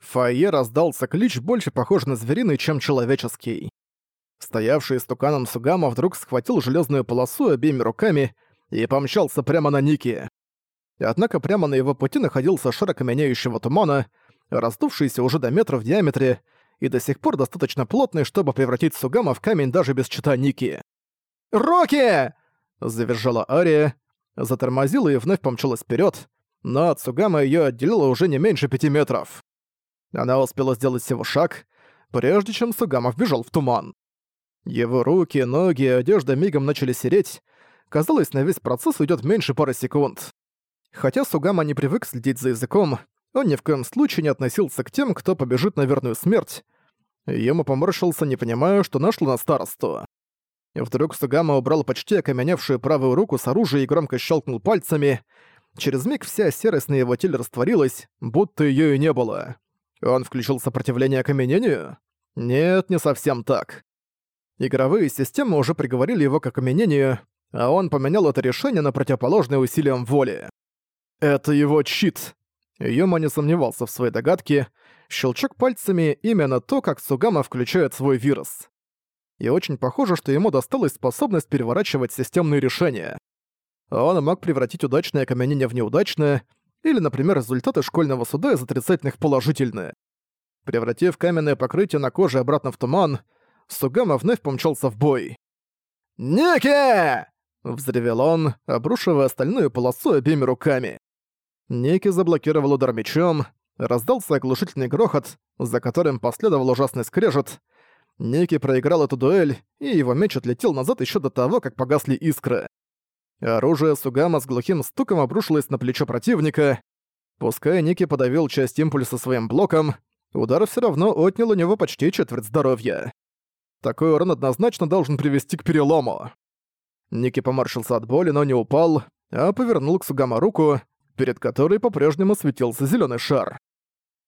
В фойе раздался клич, больше похожий на звериный, чем человеческий. Стоявший стуканом Сугама вдруг схватил железную полосу обеими руками и помчался прямо на Ники. Однако прямо на его пути находился шар окаменеющего тумана, раздувшийся уже до метра в диаметре и до сих пор достаточно плотный, чтобы превратить Сугама в камень даже без чита Ники. «Роки!» — завержала Ария, затормозила и вновь помчалась вперед, но от Сугама ее отделило уже не меньше пяти метров. Она успела сделать всего шаг, прежде чем Сугама вбежал в туман. Его руки, ноги и одежда мигом начали сереть. Казалось, на весь процесс уйдет меньше пары секунд. Хотя Сугама не привык следить за языком, он ни в коем случае не относился к тем, кто побежит на верную смерть. Ему поморщился, не понимая, что нашло на старосту. Вдруг Сугама убрал почти окаменевшую правую руку с оружия и громко щелкнул пальцами. Через миг вся серость на его теле растворилась, будто её и не было. Он включил сопротивление окаменению? Нет, не совсем так. Игровые системы уже приговорили его к окаменению, а он поменял это решение на противоположное усилиям воли. Это его чит. Юма не сомневался в своей догадке. Щелчок пальцами — именно то, как Сугама включает свой вирус. И очень похоже, что ему досталась способность переворачивать системные решения. Он мог превратить удачное окаменение в неудачное, или, например, результаты школьного суда из отрицательных положительные. Превратив каменное покрытие на коже обратно в туман, Сугама вновь помчался в бой. «Ники!» — взревел он, обрушивая остальную полосу обеими руками. Ники заблокировал удар мечом, раздался оглушительный грохот, за которым последовал ужасный скрежет. Ники проиграл эту дуэль, и его меч отлетел назад еще до того, как погасли искры. Оружие Сугама с глухим стуком обрушилось на плечо противника. Пускай Ники подавил часть импульса своим блоком, удар все равно отнял у него почти четверть здоровья. Такой урон однозначно должен привести к перелому. Ники поморщился от боли, но не упал, а повернул к Сугама руку, перед которой по-прежнему светился зеленый шар.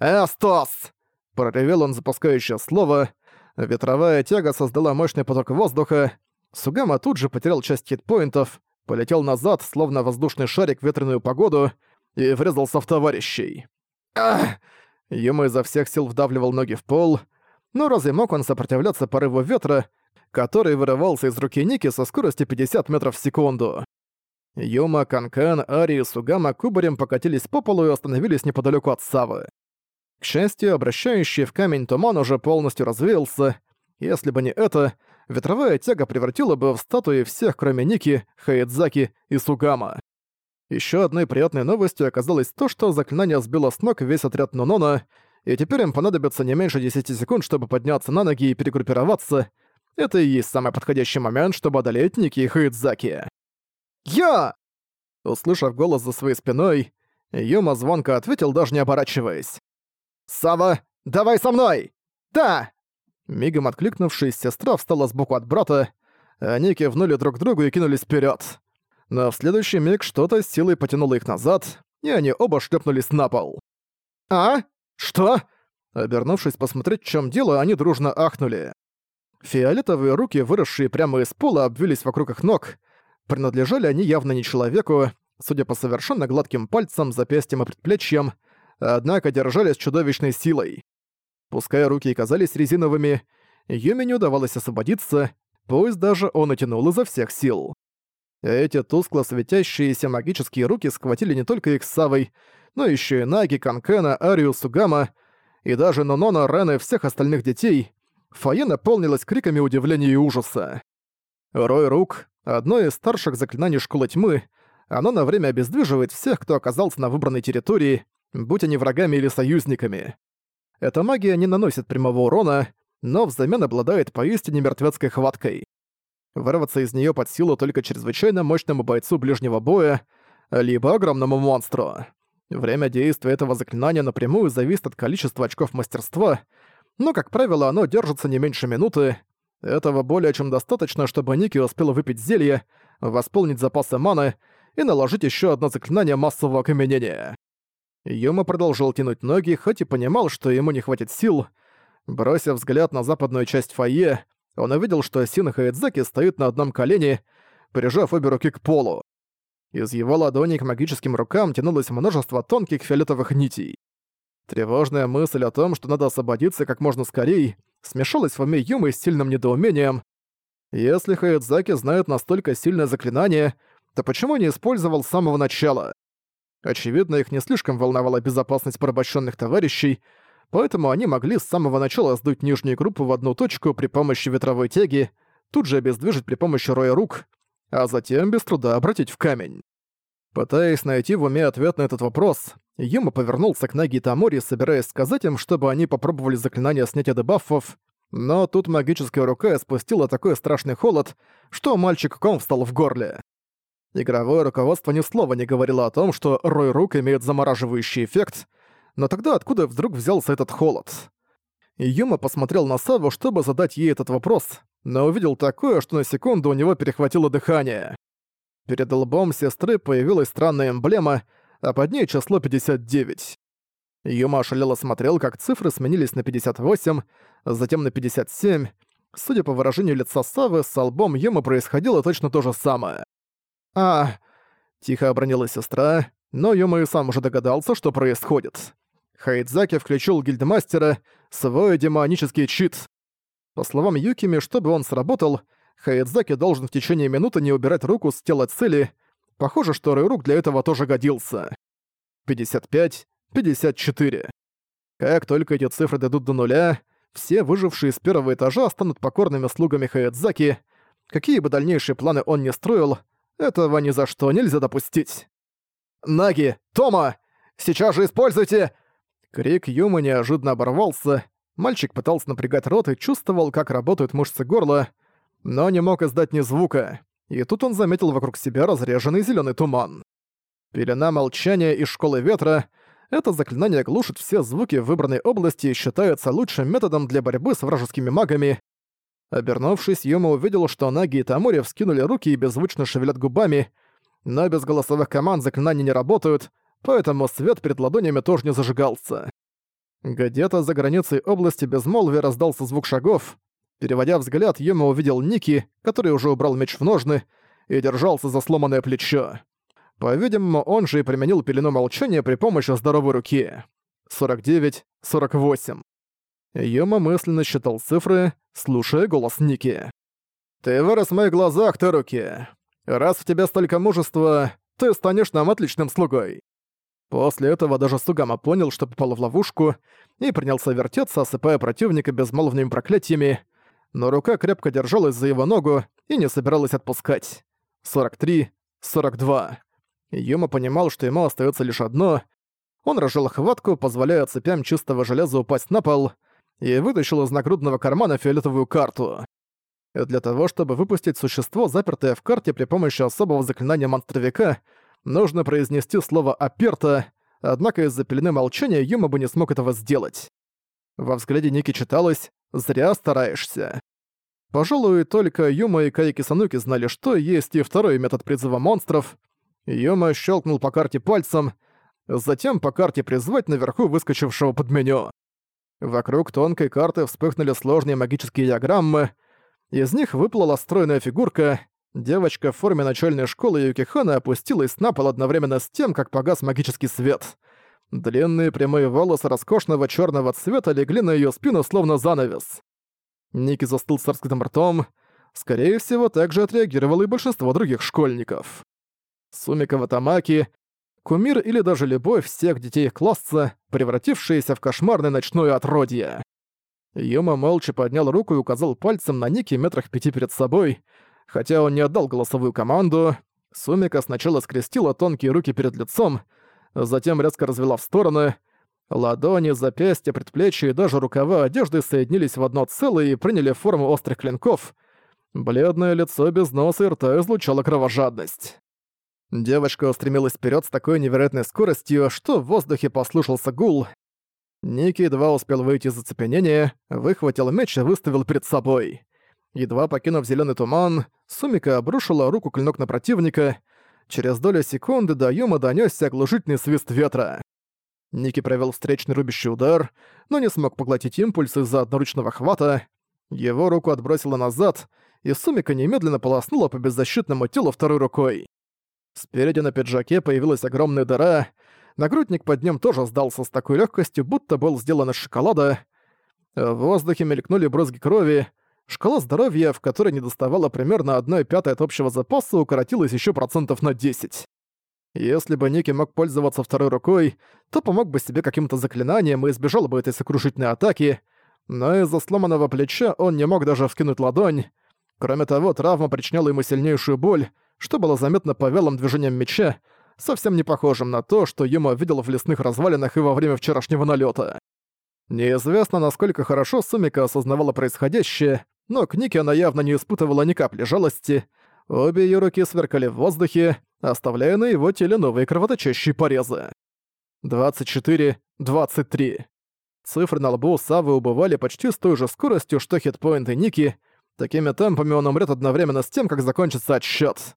«Эстос!» — проревел он запускающее слово. Ветровая тяга создала мощный поток воздуха. Сугама тут же потерял часть хитпоинтов, полетел назад, словно воздушный шарик в ветреную погоду, и врезался в товарищей. Ах! Ему изо всех сил вдавливал ноги в пол, но разве мог он сопротивляться порыву ветра, который вырывался из руки Ники со скоростью 50 метров в секунду? Юма, Канкан, Ари и Сугама кубарем покатились по полу и остановились неподалеку от Савы. К счастью, обращающий в камень туман уже полностью развеялся. Если бы не это, ветровая тяга превратила бы в статуи всех, кроме Ники, Хаидзаки и Сугама. Еще одной приятной новостью оказалось то, что заклинание сбило с ног весь отряд Нонона, и теперь им понадобится не меньше 10 секунд, чтобы подняться на ноги и перегруппироваться. Это и есть самый подходящий момент, чтобы одолеть Ники и Хаидзаки. «Я!» Услышав голос за своей спиной, Юма звонко ответил, даже не оборачиваясь. «Сава, давай со мной!» «Да!» Мигом откликнувшись, сестра встала сбоку от брата, они кивнули друг другу и кинулись вперед. Но в следующий миг что-то с силой потянуло их назад, и они оба шлепнулись на пол. «А? Что?» Обернувшись посмотреть, в чем дело, они дружно ахнули. Фиолетовые руки, выросшие прямо из пола, обвились вокруг их ног, Принадлежали они явно не человеку, судя по совершенно гладким пальцам, запястьям и предплечьям, однако держались чудовищной силой. Пускай руки и казались резиновыми, Юме не удавалось освободиться, пусть даже он и изо всех сил. Эти тускло светящиеся магические руки схватили не только их с Савой, но еще и Наги, Канкена, Арию, Сугама и даже Нонона, Рен и всех остальных детей. Фойе наполнилось криками удивления и ужаса. Рой рук, одно из старших заклинаний Школы Тьмы, оно на время обездвиживает всех, кто оказался на выбранной территории, будь они врагами или союзниками. Эта магия не наносит прямого урона, но взамен обладает поистине мертвецкой хваткой. Вырваться из нее под силу только чрезвычайно мощному бойцу ближнего боя, либо огромному монстру. Время действия этого заклинания напрямую зависит от количества очков мастерства, но, как правило, оно держится не меньше минуты, этого более чем достаточно, чтобы Ники успела выпить зелье, восполнить запасы маны и наложить еще одно заклинание массового окаменения. Юма продолжил тянуть ноги, хоть и понимал, что ему не хватит сил. Бросив взгляд на западную часть фойе, он увидел, что Син Хаэдзаки стоит на одном колене, прижав обе руки к полу. Из его ладоней к магическим рукам тянулось множество тонких фиолетовых нитей. Тревожная мысль о том, что надо освободиться как можно скорее, смешалась в уме Юмы с сильным недоумением. Если Хаядзаки знает настолько сильное заклинание, то почему не использовал с самого начала? Очевидно, их не слишком волновала безопасность порабощенных товарищей, поэтому они могли с самого начала сдуть нижнюю группу в одну точку при помощи ветровой тяги, тут же обездвижить при помощи роя рук, а затем без труда обратить в камень. Пытаясь найти в уме ответ на этот вопрос, Юма повернулся к Наги и Тамори, собираясь сказать им, чтобы они попробовали заклинание снятия дебаффов, но тут магическая рука спустила такой страшный холод, что мальчик ком встал в горле. Игровое руководство ни слова не говорило о том, что рой рук имеет замораживающий эффект, но тогда откуда вдруг взялся этот холод? Юма посмотрел на Саву, чтобы задать ей этот вопрос, но увидел такое, что на секунду у него перехватило дыхание. Перед лбом сестры появилась странная эмблема, а под ней число 59. Юма ошалело смотрел, как цифры сменились на 58, затем на 57. Судя по выражению лица Савы, с лбом Юма происходило точно то же самое. «А...» — тихо обронила сестра, но Юма сам уже догадался, что происходит. Хайдзаки включил гильдмастера, свой демонический чит. По словам Юкими, чтобы он сработал, Хаидзаки должен в течение минуты не убирать руку с тела цели. Похоже, что Райрук для этого тоже годился. 55, 54. Как только эти цифры дойдут до нуля, все выжившие с первого этажа станут покорными слугами Хаидзаки. Какие бы дальнейшие планы он ни строил, этого ни за что нельзя допустить. «Наги! Тома! Сейчас же используйте!» Крик Юмы неожиданно оборвался. Мальчик пытался напрягать рот и чувствовал, как работают мышцы горла, но не мог издать ни звука, и тут он заметил вокруг себя разреженный зеленый туман. Пелена молчания и школы ветра — это заклинание глушит все звуки в выбранной области и считается лучшим методом для борьбы с вражескими магами. Обернувшись, Юма увидел, что Наги и Тамори вскинули руки и беззвучно шевелят губами, но без голосовых команд заклинания не работают, поэтому свет перед ладонями тоже не зажигался. Где-то за границей области безмолвия раздался звук шагов, Переводя взгляд, Юма увидел Ники, который уже убрал меч в ножны и держался за сломанное плечо. По-видимому, он же и применил пелену молчания при помощи здоровой руки. 49, 48. Юма мысленно считал цифры, слушая голос Ники. «Ты вырос в моих глазах, Теруки. Раз в тебе столько мужества, ты станешь нам отличным слугой». После этого даже Сугама понял, что попал в ловушку, и принялся вертеться, осыпая противника безмолвными проклятиями, но рука крепко держалась за его ногу и не собиралась отпускать. 43, 42. Юма понимал, что ему остается лишь одно. Он разжал хватку, позволяя цепям чистого железа упасть на пол, и вытащил из нагрудного кармана фиолетовую карту. Для того, чтобы выпустить существо, запертое в карте при помощи особого заклинания монстровика, нужно произнести слово «аперта», однако из-за пелены молчания Юма бы не смог этого сделать. Во взгляде Ники читалось «Зря стараешься». Пожалуй, только Юма и Кайки Сануки знали, что есть и второй метод призыва монстров. Юма щелкнул по карте пальцем, затем по карте призвать наверху выскочившего под меню. Вокруг тонкой карты вспыхнули сложные магические диаграммы. Из них выплыла стройная фигурка. Девочка в форме начальной школы Юкихана опустилась на пол одновременно с тем, как погас магический свет. Длинные прямые волосы роскошного черного цвета легли на ее спину словно занавес. Ники застыл с раскрытым ртом. Скорее всего, так же отреагировало и большинство других школьников. Сумика Ватамаки — кумир или даже любовь всех детей класса, превратившаяся в кошмарное ночное отродье. Юма молча поднял руку и указал пальцем на Ники метрах пяти перед собой. Хотя он не отдал голосовую команду, Сумика сначала скрестила тонкие руки перед лицом, затем резко развела в стороны. Ладони, запястья, предплечья и даже рукава одежды соединились в одно целое и приняли форму острых клинков. Бледное лицо без носа и рта излучало кровожадность. Девочка устремилась вперед с такой невероятной скоростью, что в воздухе послушался гул. Ники едва успел выйти из оцепенения, выхватил меч и выставил перед собой. Едва покинув зеленый туман, Сумика обрушила руку клинок на противника. Через долю секунды до Юма донёсся оглушительный свист ветра. Ники провел встречный рубящий удар, но не смог поглотить импульс из-за одноручного хвата. Его руку отбросило назад, и Сумика немедленно полоснула по беззащитному телу второй рукой. Спереди на пиджаке появилась огромная дыра, Нагрудник под ним тоже сдался с такой легкостью, будто был сделан из шоколада. В воздухе мелькнули брызги крови. Шкала здоровья, в которой недоставало примерно 1 пятая от общего запаса, укоротилась еще процентов на 10. Если бы Ники мог пользоваться второй рукой, то помог бы себе каким-то заклинанием и избежал бы этой сокрушительной атаки, но из-за сломанного плеча он не мог даже вскинуть ладонь. Кроме того, травма причиняла ему сильнейшую боль, что было заметно по вялым движениям меча, совсем не похожим на то, что Юма видел в лесных развалинах и во время вчерашнего налета. Неизвестно, насколько хорошо Сумика осознавала происходящее, но к Нике она явно не испытывала ни капли жалости. Обе ее руки сверкали в воздухе, оставляя на его теле новые кровоточащие порезы. 24, 23. Цифры на лбу Савы убывали почти с той же скоростью, что хитпоинты Ники. Такими темпами он умрет одновременно с тем, как закончится отсчет.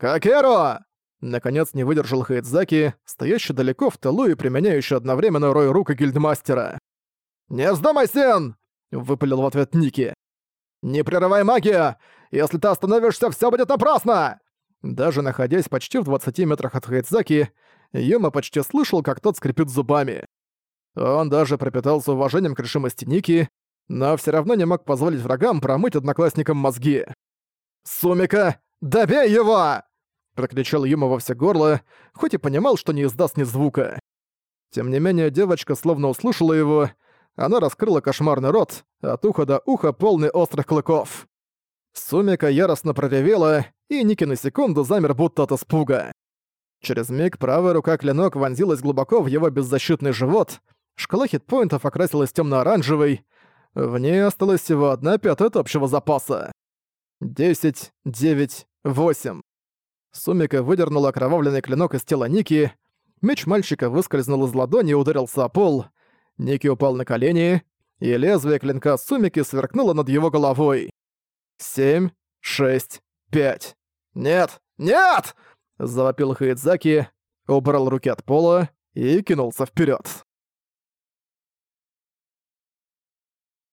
«Какеро!» Наконец не выдержал Хейдзаки, стоящий далеко в тылу и применяющий одновременно рой рук и гильдмастера. «Не вздумай, Сен!» — выпалил в ответ Ники. «Не прерывай магию! Если ты остановишься, все будет напрасно!» Даже находясь почти в 20 метрах от Хейдзаки, Юма почти слышал, как тот скрипит зубами. Он даже пропитался уважением к решимости Ники, но все равно не мог позволить врагам промыть одноклассникам мозги. «Сумика, добей его!» Прокричал Юма во все горло, хоть и понимал, что не издаст ни звука. Тем не менее, девочка словно услышала его, она раскрыла кошмарный рот, от уха до уха полный острых клыков. Сумика яростно проревела, и Ники на секунду замер будто от испуга. Через миг правая рука клинок вонзилась глубоко в его беззащитный живот, шкала хитпоинтов окрасилась темно-оранжевой, в ней осталась всего одна пятая от общего запаса. Десять, девять, восемь. Сумика выдернула окровавленный клинок из тела Ники, меч мальчика выскользнул из ладони и ударился о пол. Ники упал на колени, и лезвие клинка Сумики сверкнуло над его головой. «Семь, шесть, пять. Нет! Нет!» — завопил Хаидзаки, убрал руки от пола и кинулся вперед.